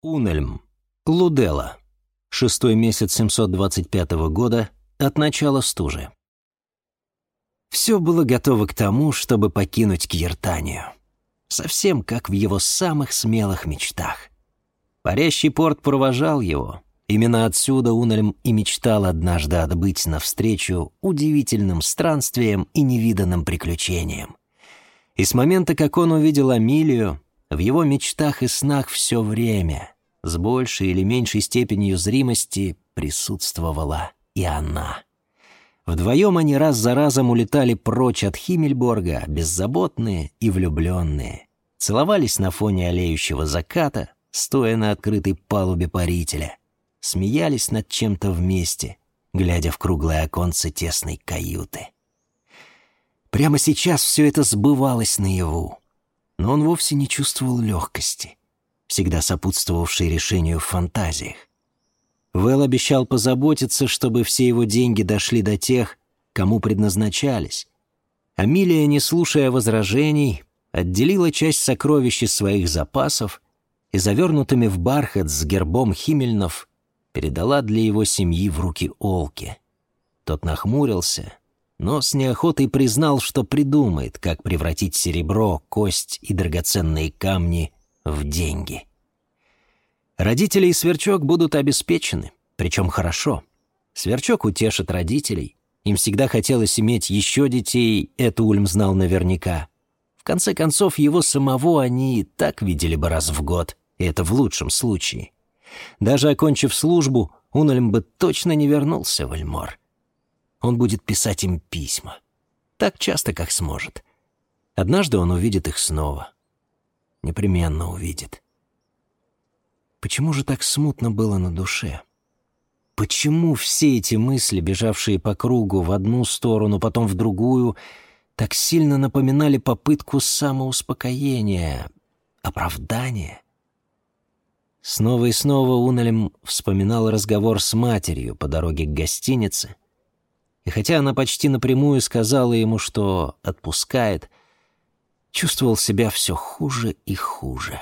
Унельм. Лудела. Шестой месяц 725 года от начала стужи. Все было готово к тому, чтобы покинуть Кьертанию. Совсем как в его самых смелых мечтах. Парящий порт провожал его. Именно отсюда Унельм и мечтал однажды отбыть навстречу удивительным странствиям и невиданным приключениям. И с момента, как он увидел Амилию, в его мечтах и снах все время, с большей или меньшей степенью зримости, присутствовала и она. Вдвоем они раз за разом улетали прочь от Химмельборга, беззаботные и влюбленные. Целовались на фоне олеющего заката, стоя на открытой палубе парителя. Смеялись над чем-то вместе, глядя в круглое оконце тесной каюты. Прямо сейчас все это сбывалось наяву но он вовсе не чувствовал легкости, всегда сопутствовавшей решению в фантазиях. Вэл обещал позаботиться, чтобы все его деньги дошли до тех, кому предназначались. Амилия, не слушая возражений, отделила часть сокровищ из своих запасов и, завернутыми в бархат с гербом Химельнов, передала для его семьи в руки Олки. Тот нахмурился но с неохотой признал, что придумает, как превратить серебро, кость и драгоценные камни в деньги. Родители и Сверчок будут обеспечены, причем хорошо. Сверчок утешит родителей. Им всегда хотелось иметь еще детей, это Ульм знал наверняка. В конце концов, его самого они и так видели бы раз в год, и это в лучшем случае. Даже окончив службу, Унельм бы точно не вернулся в Эльмор. Он будет писать им письма. Так часто, как сможет. Однажды он увидит их снова. Непременно увидит. Почему же так смутно было на душе? Почему все эти мысли, бежавшие по кругу в одну сторону, потом в другую, так сильно напоминали попытку самоуспокоения, оправдания? Снова и снова Уналем вспоминал разговор с матерью по дороге к гостинице — и хотя она почти напрямую сказала ему, что отпускает, чувствовал себя все хуже и хуже.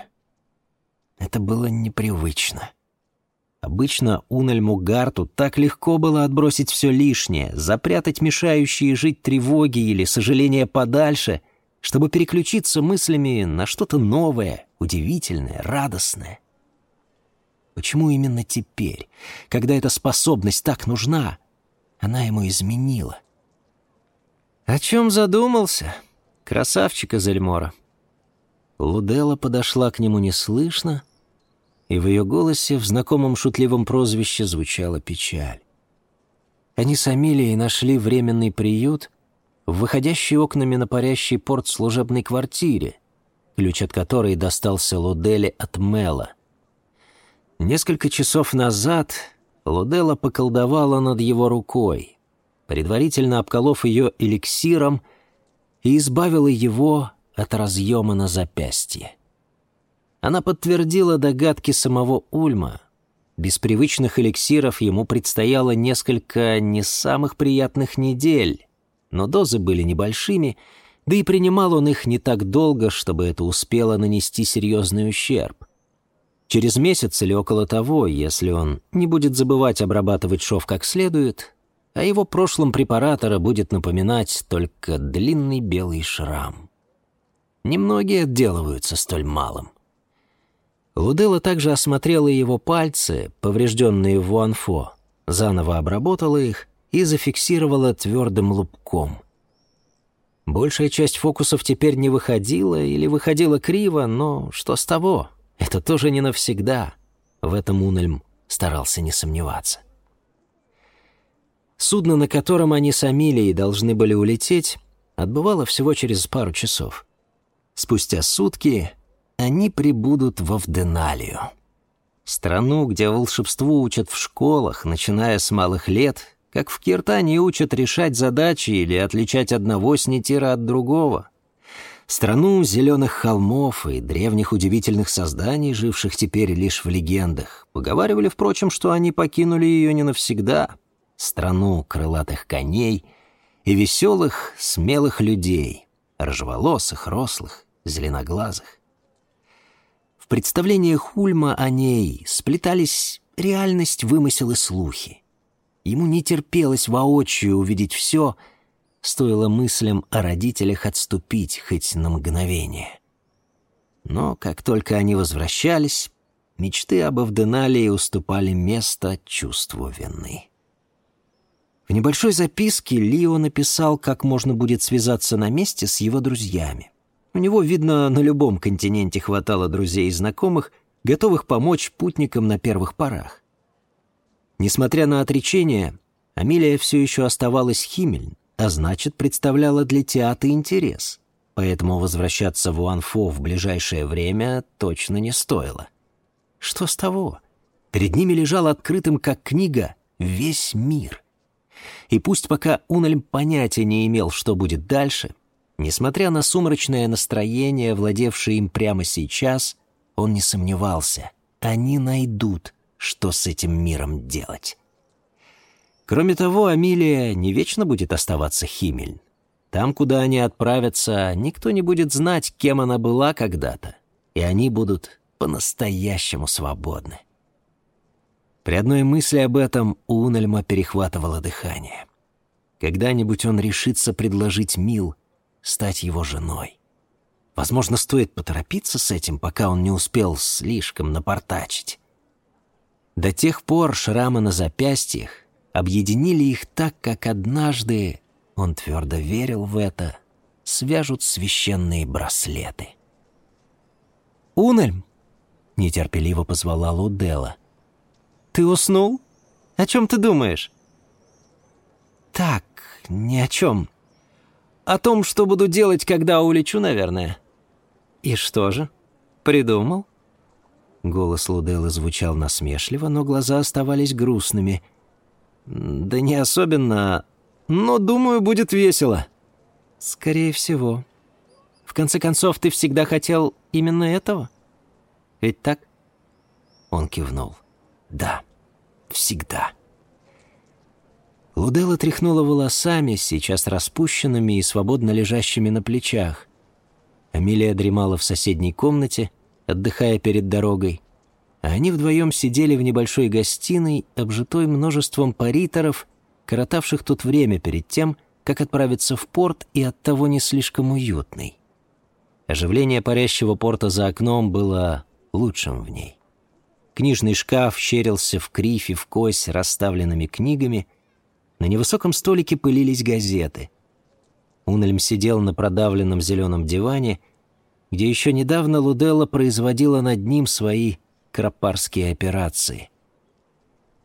Это было непривычно. Обычно Унельму Гарту так легко было отбросить все лишнее, запрятать мешающие жить тревоги или сожаления подальше, чтобы переключиться мыслями на что-то новое, удивительное, радостное. Почему именно теперь, когда эта способность так нужна, она ему изменила. «О чем задумался? Красавчик из Эльмора». Лудела подошла к нему неслышно, и в ее голосе в знакомом шутливом прозвище звучала печаль. Они с Амилией нашли временный приют в выходящей окнами на парящий порт служебной квартире, ключ от которой достался Луделе от Мела. Несколько часов назад Лудела поколдовала над его рукой, предварительно обколов ее эликсиром и избавила его от разъема на запястье. Она подтвердила догадки самого Ульма. Без привычных эликсиров ему предстояло несколько не самых приятных недель, но дозы были небольшими, да и принимал он их не так долго, чтобы это успело нанести серьезный ущерб. Через месяц или около того, если он не будет забывать обрабатывать шов как следует, о его прошлом препаратора будет напоминать только длинный белый шрам. Немногие отделываются столь малым. Лудела также осмотрела его пальцы, поврежденные в Уанфо, заново обработала их и зафиксировала твердым лупком. Большая часть фокусов теперь не выходила или выходила криво, но что с того? Это тоже не навсегда. В этом Унельм старался не сомневаться. Судно, на котором они с Амилией должны были улететь, отбывало всего через пару часов. Спустя сутки они прибудут во Вденалию. Страну, где волшебству учат в школах, начиная с малых лет, как в Киртане учат решать задачи или отличать одного снитира от другого — страну зеленых холмов и древних удивительных созданий, живших теперь лишь в легендах. Поговаривали, впрочем, что они покинули ее не навсегда. Страну крылатых коней и веселых, смелых людей, рыжеволосых, рослых, зеленоглазых. В представлениях Ульма о ней сплетались реальность, вымысел и слухи. Ему не терпелось воочию увидеть все, стоило мыслям о родителях отступить хоть на мгновение. Но как только они возвращались, мечты об Авденалии уступали место чувству вины. В небольшой записке Лио написал, как можно будет связаться на месте с его друзьями. У него, видно, на любом континенте хватало друзей и знакомых, готовых помочь путникам на первых порах. Несмотря на отречение, Амилия все еще оставалась Химельн, а значит, представляла для театра интерес. Поэтому возвращаться в Уанфо в ближайшее время точно не стоило. Что с того? Перед ними лежал открытым, как книга, весь мир. И пусть пока Унельм понятия не имел, что будет дальше, несмотря на сумрачное настроение, владевшее им прямо сейчас, он не сомневался. Они найдут, что с этим миром делать. Кроме того, Амилия не вечно будет оставаться Химель. Там, куда они отправятся, никто не будет знать, кем она была когда-то, и они будут по-настоящему свободны. При одной мысли об этом у Унельма перехватывало дыхание. Когда-нибудь он решится предложить Мил стать его женой. Возможно, стоит поторопиться с этим, пока он не успел слишком напортачить. До тех пор шрамы на запястьях объединили их так, как однажды, он твердо верил в это, свяжут священные браслеты. «Унельм!» — нетерпеливо позвала Лудела — ты уснул? О чем ты думаешь?» «Так, ни о чем. О том, что буду делать, когда улечу, наверное». «И что же? Придумал?» Голос Луделлы звучал насмешливо, но глаза оставались грустными. «Да не особенно, но, думаю, будет весело». «Скорее всего. В конце концов, ты всегда хотел именно этого? Ведь так?» Он кивнул. «Да» всегда. Лудела тряхнула волосами, сейчас распущенными и свободно лежащими на плечах. Амилия дремала в соседней комнате, отдыхая перед дорогой, они вдвоем сидели в небольшой гостиной, обжитой множеством париторов, коротавших тут время перед тем, как отправиться в порт и оттого не слишком уютный. Оживление парящего порта за окном было лучшим в ней. Книжный шкаф щерился в крифе в кость расставленными книгами. На невысоком столике пылились газеты. Унельм сидел на продавленном зеленом диване, где еще недавно Луделла производила над ним свои крапарские операции.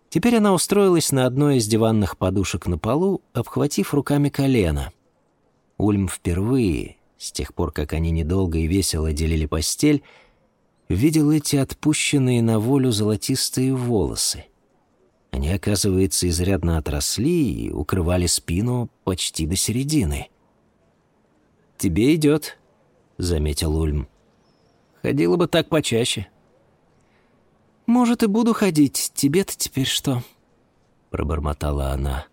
Теперь она устроилась на одной из диванных подушек на полу, обхватив руками колено. Ульм впервые, с тех пор, как они недолго и весело делили постель, видел эти отпущенные на волю золотистые волосы. Они, оказывается, изрядно отросли и укрывали спину почти до середины. «Тебе идет», — заметил Ульм. «Ходила бы так почаще». «Может, и буду ходить. Тебе-то теперь что?» — пробормотала она.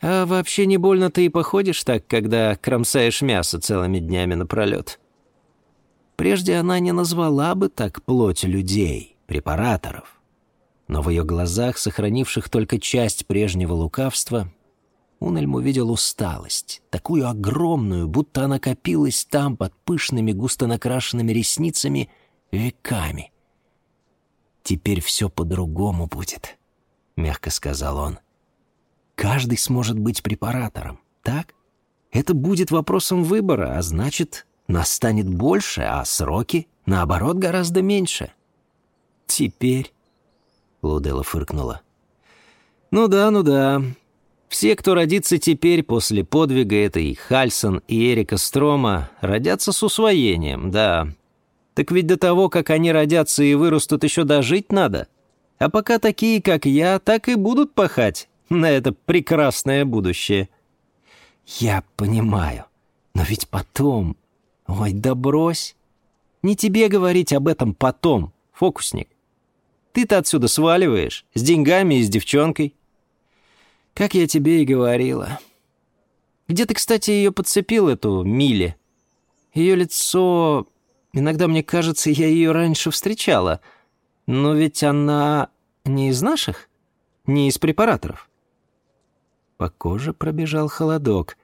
«А вообще не больно ты и походишь так, когда кромсаешь мясо целыми днями напролет?» Прежде она не назвала бы так плоть людей, препараторов. Но в ее глазах, сохранивших только часть прежнего лукавства, Унельм увидел усталость, такую огромную, будто она копилась там под пышными густо накрашенными ресницами веками. «Теперь все по-другому будет», — мягко сказал он. «Каждый сможет быть препаратором, так? Это будет вопросом выбора, а значит, нас станет больше, а сроки, наоборот, гораздо меньше. Теперь... Лудела фыркнула. Ну да, ну да. Все, кто родится теперь после подвига этой Хальсон и Эрика Строма, родятся с усвоением, да. Так ведь до того, как они родятся и вырастут, еще дожить надо. А пока такие, как я, так и будут пахать на это прекрасное будущее. Я понимаю, но ведь потом «Ой, да брось! Не тебе говорить об этом потом, фокусник. Ты-то отсюда сваливаешь, с деньгами и с девчонкой. Как я тебе и говорила. Где ты, кстати, ее подцепил, эту Миле? Ее лицо... Иногда мне кажется, я ее раньше встречала. Но ведь она не из наших, не из препараторов. По коже пробежал холодок.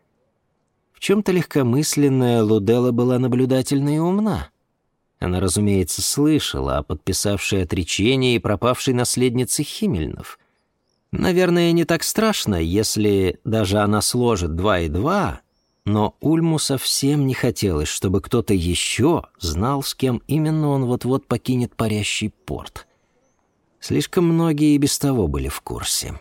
В чем-то легкомысленная Лудела была наблюдательна и умна. Она, разумеется, слышала о подписавшей отречение и пропавшей наследнице Химельнов. Наверное, не так страшно, если даже она сложит два и два, но Ульму совсем не хотелось, чтобы кто-то еще знал, с кем именно он вот-вот покинет парящий порт. Слишком многие и без того были в курсе.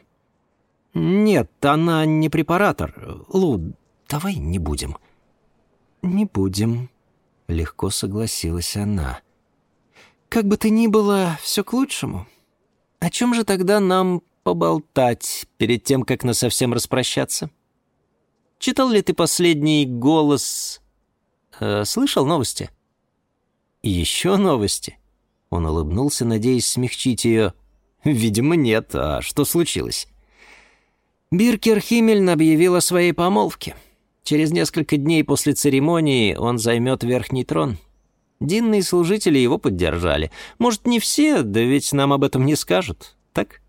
«Нет, она не препаратор. Лу, давай не будем». «Не будем», — легко согласилась она. «Как бы то ни было, все к лучшему. О чем же тогда нам поболтать перед тем, как насовсем распрощаться?» Читал ли ты последний голос? Э, слышал новости? Еще новости? Он улыбнулся, надеясь смягчить ее. Видимо, нет. А что случилось? Биркер Химмельн объявил о своей помолвке. Через несколько дней после церемонии он займет верхний трон. Динные служители его поддержали. Может, не все, да ведь нам об этом не скажут, так?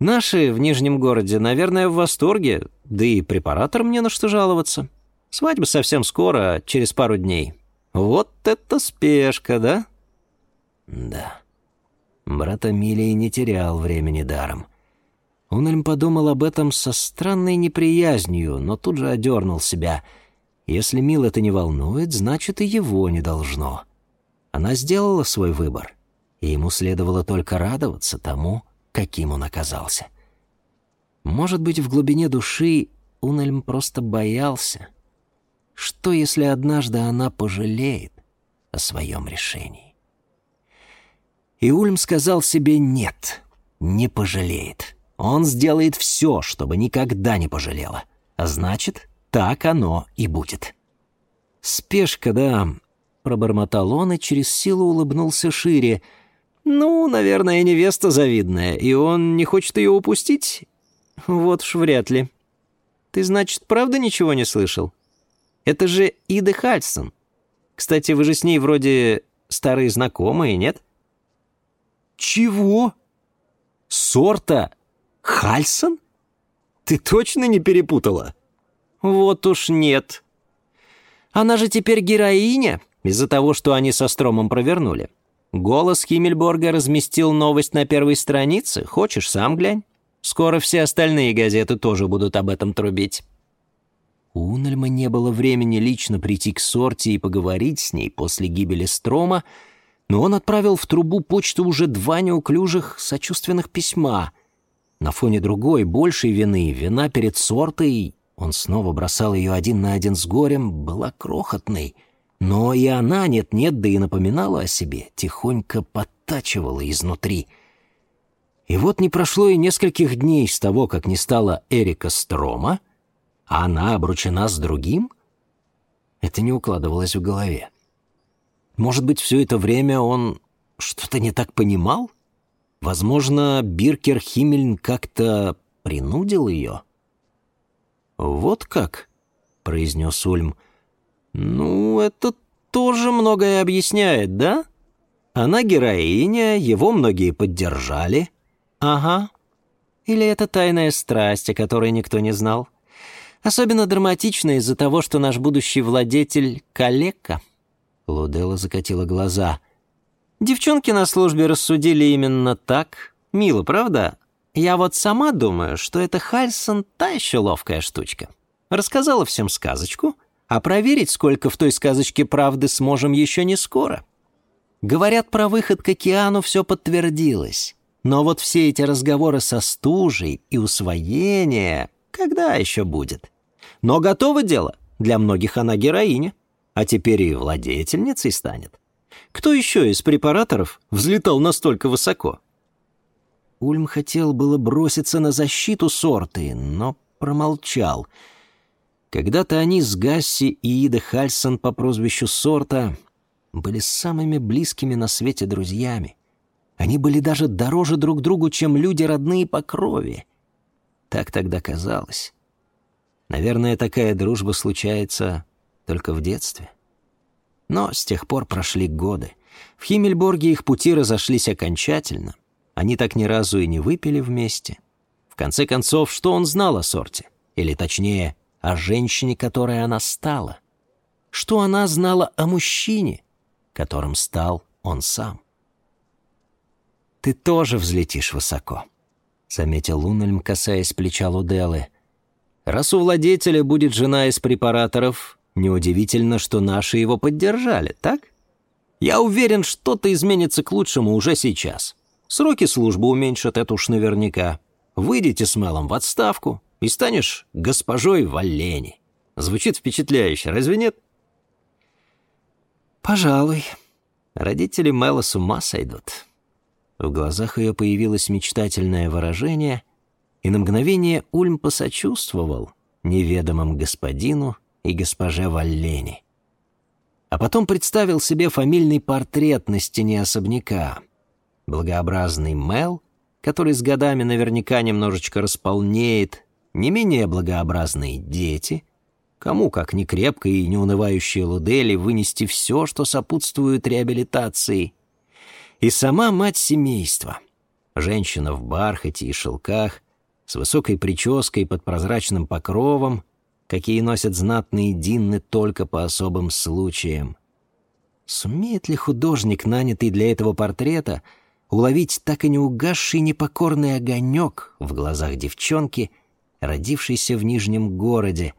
Наши в Нижнем городе, наверное, в восторге, да и препаратор мне на что жаловаться. Свадьба совсем скоро, через пару дней. Вот это спешка, да? Да. Брат Амилии не терял времени даром. Унельм подумал об этом со странной неприязнью, но тут же одернул себя. Если Мил это не волнует, значит и его не должно. Она сделала свой выбор, и ему следовало только радоваться тому, каким он оказался. Может быть, в глубине души Унельм просто боялся. Что, если однажды она пожалеет о своем решении? И Ульм сказал себе «нет, не пожалеет». Он сделает все, чтобы никогда не пожалела. А значит, так оно и будет. «Спешка, да», — пробормотал он и через силу улыбнулся шире — ну, наверное, невеста завидная, и он не хочет ее упустить? Вот уж вряд ли. Ты, значит, правда ничего не слышал? Это же Ида Хальсон. Кстати, вы же с ней вроде старые знакомые, нет? Чего? Сорта? Хальсон? Ты точно не перепутала? Вот уж нет. Она же теперь героиня из-за того, что они со Стромом провернули. Голос Химмельборга разместил новость на первой странице. Хочешь, сам глянь. Скоро все остальные газеты тоже будут об этом трубить. У Унельма не было времени лично прийти к Сорте и поговорить с ней после гибели Строма, но он отправил в трубу почту уже два неуклюжих сочувственных письма. На фоне другой, большей вины, вина перед Сортой, он снова бросал ее один на один с горем, была крохотной — но и она нет-нет, да и напоминала о себе, тихонько подтачивала изнутри. И вот не прошло и нескольких дней с того, как не стало Эрика Строма, а она обручена с другим? Это не укладывалось в голове. Может быть, все это время он что-то не так понимал? Возможно, Биркер Химмельн как-то принудил ее? «Вот как?» — произнес Ульм. «Ну, это тоже многое объясняет, да? Она героиня, его многие поддержали». «Ага. Или это тайная страсть, о которой никто не знал? Особенно драматично из-за того, что наш будущий владетель — калека». Лудела закатила глаза. «Девчонки на службе рассудили именно так. Мило, правда? Я вот сама думаю, что это Хальсон та еще ловкая штучка. Рассказала всем сказочку, а проверить, сколько в той сказочке правды, сможем еще не скоро. Говорят, про выход к океану все подтвердилось. Но вот все эти разговоры со стужей и усвоение, когда еще будет? Но готово дело. Для многих она героиня. А теперь и владетельницей станет. Кто еще из препараторов взлетал настолько высоко? Ульм хотел было броситься на защиту сорты, но промолчал — когда-то они с Гасси и Ида Хальсон по прозвищу Сорта были самыми близкими на свете друзьями. Они были даже дороже друг другу, чем люди родные по крови. Так тогда казалось. Наверное, такая дружба случается только в детстве. Но с тех пор прошли годы. В Химмельборге их пути разошлись окончательно. Они так ни разу и не выпили вместе. В конце концов, что он знал о сорте? Или точнее, о женщине, которой она стала? Что она знала о мужчине, которым стал он сам? «Ты тоже взлетишь высоко», — заметил Унельм, касаясь плеча Луделы. «Раз у владетеля будет жена из препараторов, неудивительно, что наши его поддержали, так? Я уверен, что-то изменится к лучшему уже сейчас. Сроки службы уменьшат, это уж наверняка. Выйдете с Мелом в отставку и станешь госпожой Валлени. Звучит впечатляюще, разве нет?» «Пожалуй. Родители Мэла с ума сойдут». В глазах ее появилось мечтательное выражение, и на мгновение Ульм посочувствовал неведомым господину и госпоже Валлени. А потом представил себе фамильный портрет на стене особняка. Благообразный Мел, который с годами наверняка немножечко располнеет, не менее благообразные дети, кому, как не крепкой и неунывающие Лудели, вынести все, что сопутствует реабилитации — и сама мать семейства. Женщина в бархате и шелках, с высокой прической под прозрачным покровом, какие носят знатные динны только по особым случаям. Сумеет ли художник, нанятый для этого портрета, уловить так и не угасший непокорный огонек в глазах девчонки, родившейся в Нижнем городе,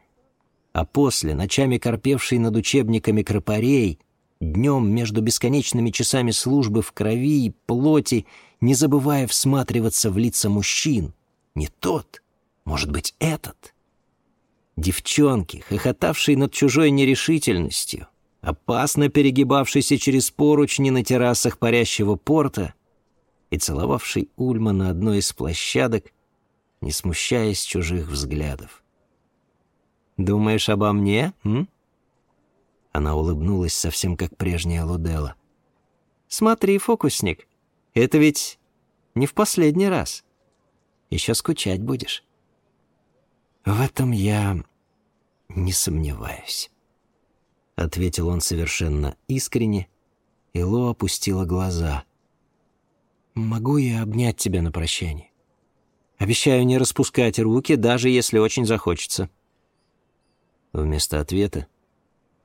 а после, ночами корпевшей над учебниками кропарей, Днем между бесконечными часами службы в крови и плоти, не забывая всматриваться в лица мужчин. Не тот, может быть, этот. Девчонки, хохотавшие над чужой нерешительностью, опасно перегибавшийся через поручни на террасах парящего порта и целовавший Ульма на одной из площадок, не смущаясь чужих взглядов. «Думаешь обо мне, м?» Она улыбнулась совсем как прежняя Лудела. «Смотри, фокусник, это ведь не в последний раз. Еще скучать будешь». «В этом я не сомневаюсь», — ответил он совершенно искренне, и Ло опустила глаза. «Могу я обнять тебя на прощание? Обещаю не распускать руки, даже если очень захочется». Вместо ответа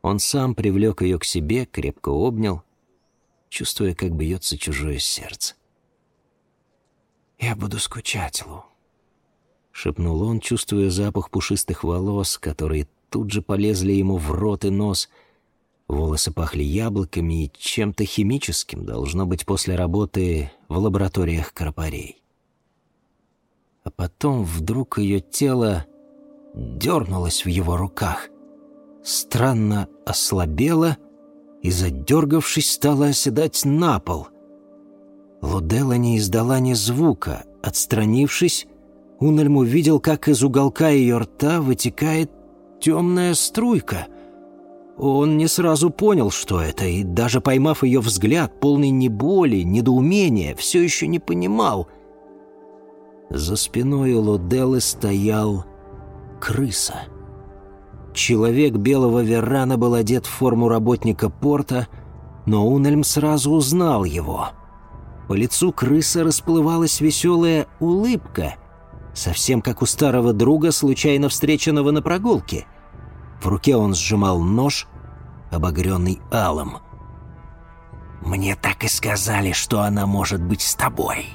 он сам привлек ее к себе, крепко обнял, чувствуя, как бьется чужое сердце. «Я буду скучать, Лу», — шепнул он, чувствуя запах пушистых волос, которые тут же полезли ему в рот и нос. Волосы пахли яблоками и чем-то химическим, должно быть, после работы в лабораториях Карпарей. А потом вдруг ее тело дернулось в его руках — странно ослабела и, задергавшись, стала оседать на пол. Лудела не издала ни звука. Отстранившись, Унельм увидел, как из уголка ее рта вытекает темная струйка. Он не сразу понял, что это, и даже поймав ее взгляд, полный ни боли, недоумения, все еще не понимал. За спиной у Луделы стоял крыса. Человек белого верана был одет в форму работника порта, но Унельм сразу узнал его. По лицу крыса расплывалась веселая улыбка, совсем как у старого друга, случайно встреченного на прогулке. В руке он сжимал нож, обогренный алым. «Мне так и сказали, что она может быть с тобой»,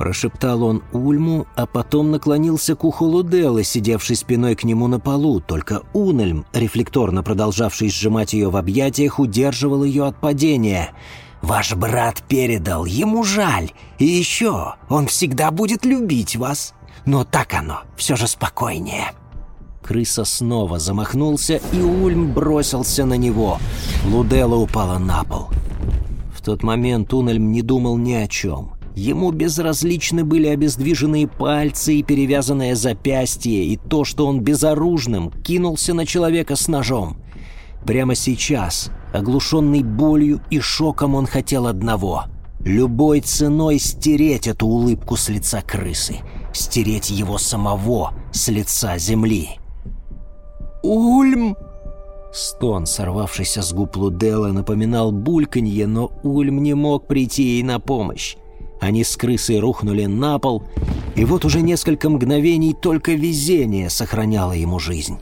Прошептал он Ульму, а потом наклонился к уху Луделлы, сидевшей спиной к нему на полу. Только Унельм, рефлекторно продолжавший сжимать ее в объятиях, удерживал ее от падения. «Ваш брат передал, ему жаль. И еще, он всегда будет любить вас. Но так оно, все же спокойнее». Крыса снова замахнулся, и Ульм бросился на него. Луделла упала на пол. В тот момент Унельм не думал ни о чем. Ему безразличны были обездвиженные пальцы и перевязанное запястье, и то, что он безоружным кинулся на человека с ножом. Прямо сейчас, оглушенный болью и шоком, он хотел одного — любой ценой стереть эту улыбку с лица крысы, стереть его самого с лица земли. «Ульм!» Стон, сорвавшийся с губ Лудела, напоминал бульканье, но Ульм не мог прийти ей на помощь. Они с крысой рухнули на пол, и вот уже несколько мгновений только везение сохраняло ему жизнь.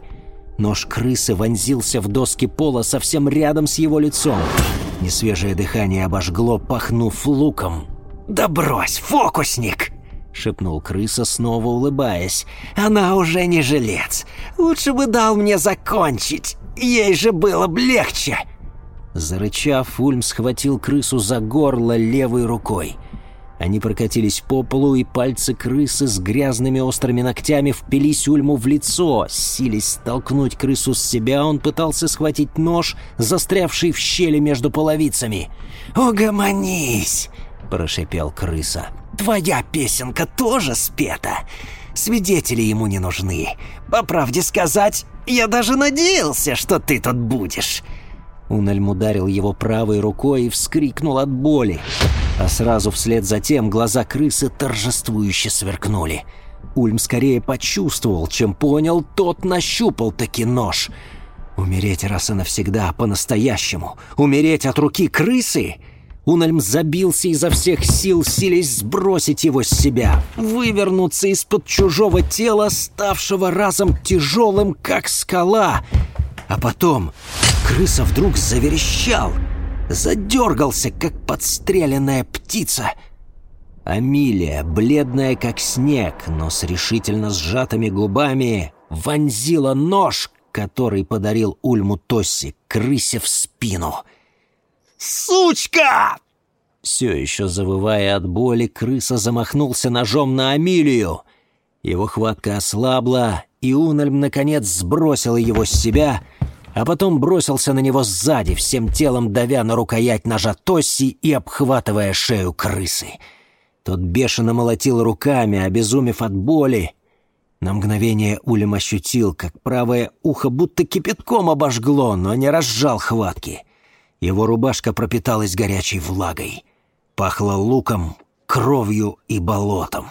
Нож крысы вонзился в доски пола совсем рядом с его лицом. Несвежее дыхание обожгло, пахнув луком. «Да брось, фокусник!» — шепнул крыса, снова улыбаясь. «Она уже не жилец. Лучше бы дал мне закончить. Ей же было бы легче!» Зарычав, Ульм схватил крысу за горло левой рукой. Они прокатились по полу, и пальцы крысы с грязными острыми ногтями впились Ульму в лицо. Сились столкнуть крысу с себя, он пытался схватить нож, застрявший в щели между половицами. «Угомонись!» – прошипел крыса. «Твоя песенка тоже спета. Свидетели ему не нужны. По правде сказать, я даже надеялся, что ты тут будешь». Унельм ударил его правой рукой и вскрикнул от боли. А сразу вслед за тем глаза крысы торжествующе сверкнули. Ульм скорее почувствовал, чем понял, тот нащупал таки нож. Умереть раз и навсегда, по-настоящему. Умереть от руки крысы? Унельм забился изо всех сил, силясь сбросить его с себя, вывернуться из-под чужого тела, ставшего разом тяжелым, как скала. А потом крыса вдруг заверещал, задергался, как подстреленная птица. Амилия, бледная как снег, но с решительно сжатыми губами, вонзила нож, который подарил Ульму Тосси, крысе в спину — «Сучка!» Все еще завывая от боли, крыса замахнулся ножом на Амилию. Его хватка ослабла, и Унельм, наконец, сбросил его с себя, а потом бросился на него сзади, всем телом давя на рукоять ножа Тосси и обхватывая шею крысы. Тот бешено молотил руками, обезумев от боли. На мгновение Улем ощутил, как правое ухо будто кипятком обожгло, но не разжал хватки. Его рубашка пропиталась горячей влагой. Пахло луком, кровью и болотом.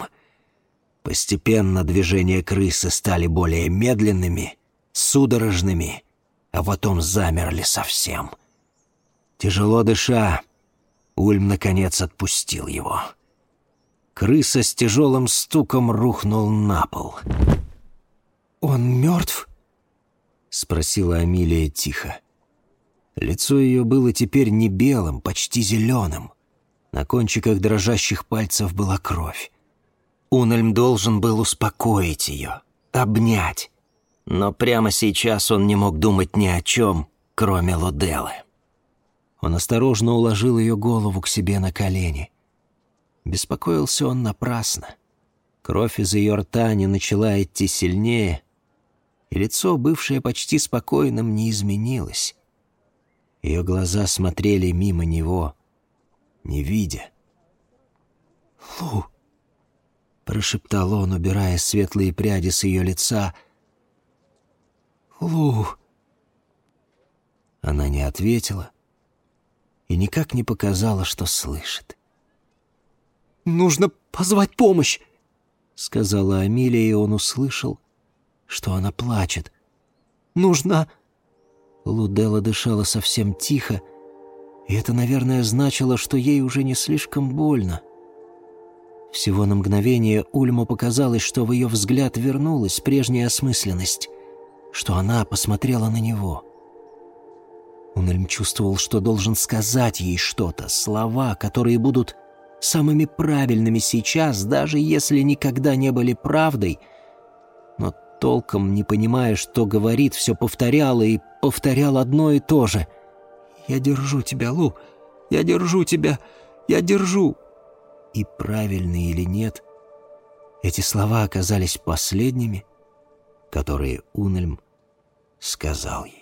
Постепенно движения крысы стали более медленными, судорожными, а потом замерли совсем. Тяжело дыша, Ульм наконец отпустил его. Крыса с тяжелым стуком рухнул на пол. «Он мертв?» — спросила Амилия тихо. Лицо ее было теперь не белым, почти зеленым. На кончиках дрожащих пальцев была кровь. Унельм должен был успокоить ее, обнять. Но прямо сейчас он не мог думать ни о чем, кроме Луделы. Он осторожно уложил ее голову к себе на колени. Беспокоился он напрасно. Кровь из ее рта не начала идти сильнее, и лицо, бывшее почти спокойным, не изменилось. Ее глаза смотрели мимо него, не видя. «Лу!» — прошептал он, убирая светлые пряди с ее лица. «Лу!» Она не ответила и никак не показала, что слышит. «Нужно позвать помощь!» — сказала Амилия, и он услышал, что она плачет. «Нужно Лудела дышала совсем тихо, и это, наверное, значило, что ей уже не слишком больно. Всего на мгновение Ульму показалось, что в ее взгляд вернулась прежняя осмысленность, что она посмотрела на него. Унельм чувствовал, что должен сказать ей что-то, слова, которые будут самыми правильными сейчас, даже если никогда не были правдой, но толком не понимая, что говорит, все повторяла и повторял одно и то же. «Я держу тебя, Лу! Я держу тебя! Я держу!» И правильно или нет, эти слова оказались последними, которые Унельм сказал ей.